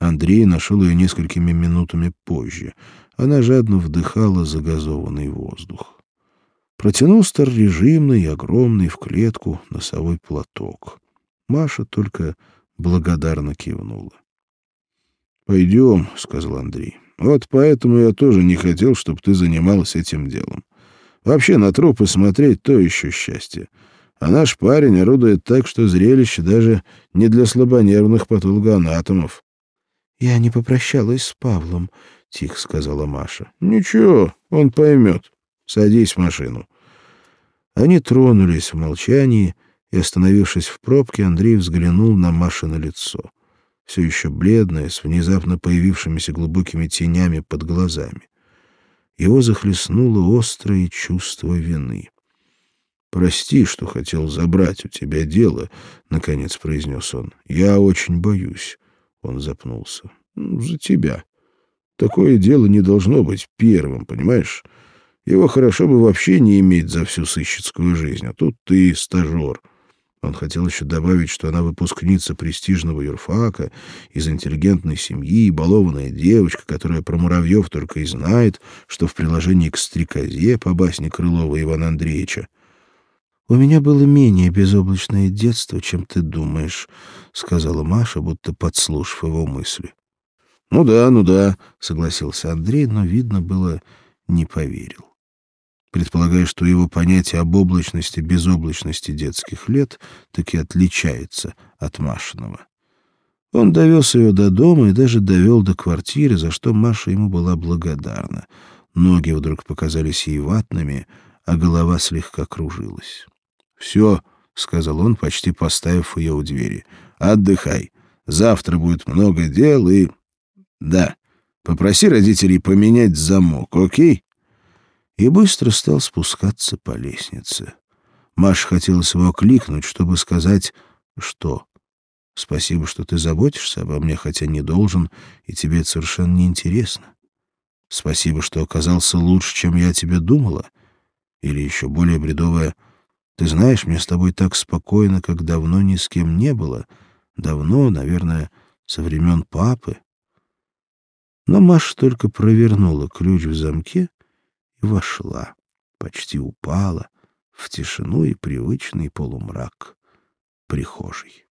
Андрей нашел ее несколькими минутами позже. Она жадно вдыхала загазованный воздух. Протянул старорежимный, огромный в клетку носовой платок. Маша только благодарно кивнула. «Пойдем», — сказал Андрей. «Вот поэтому я тоже не хотел, чтобы ты занималась этим делом. Вообще на трупы смотреть — то еще счастье. А наш парень орудует так, что зрелище даже не для слабонервных патологоанатомов». «Я не попрощалась с Павлом», — тихо сказала Маша. «Ничего, он поймет. Садись в машину». Они тронулись в молчании, и, остановившись в пробке, Андрей взглянул на Машино лицо, все еще бледное, с внезапно появившимися глубокими тенями под глазами. Его захлестнуло острое чувство вины. «Прости, что хотел забрать у тебя дело», — наконец произнес он. «Я очень боюсь». Он запнулся. «За тебя. Такое дело не должно быть первым, понимаешь? Его хорошо бы вообще не иметь за всю сыщицкую жизнь, а тут ты стажер». Он хотел еще добавить, что она выпускница престижного юрфака, из интеллигентной семьи, балованная девочка, которая про муравьев только и знает, что в приложении к «Стрекозе» по басне Крылова Ивана Андреевича. «У меня было менее безоблачное детство, чем ты думаешь», — сказала Маша, будто подслушав его мысли. «Ну да, ну да», — согласился Андрей, но, видно было, не поверил предполагая, что его понятие об облачности безоблачности детских лет таки отличается от Машиного. Он довез ее до дома и даже довел до квартиры, за что Маша ему была благодарна. Ноги вдруг показались ей ватными, а голова слегка кружилась. «Все», — сказал он, почти поставив ее у двери, — «отдыхай. Завтра будет много дел и...» «Да, попроси родителей поменять замок, окей?» и быстро стал спускаться по лестнице. Маш хотелось его кликнуть, чтобы сказать «что?». «Спасибо, что ты заботишься обо мне, хотя не должен, и тебе это совершенно неинтересно. Спасибо, что оказался лучше, чем я тебе думала». Или еще более бредовое «Ты знаешь, мне с тобой так спокойно, как давно ни с кем не было. Давно, наверное, со времен папы». Но Маша только провернула ключ в замке и вошла, почти упала в тишину и привычный полумрак прихожей.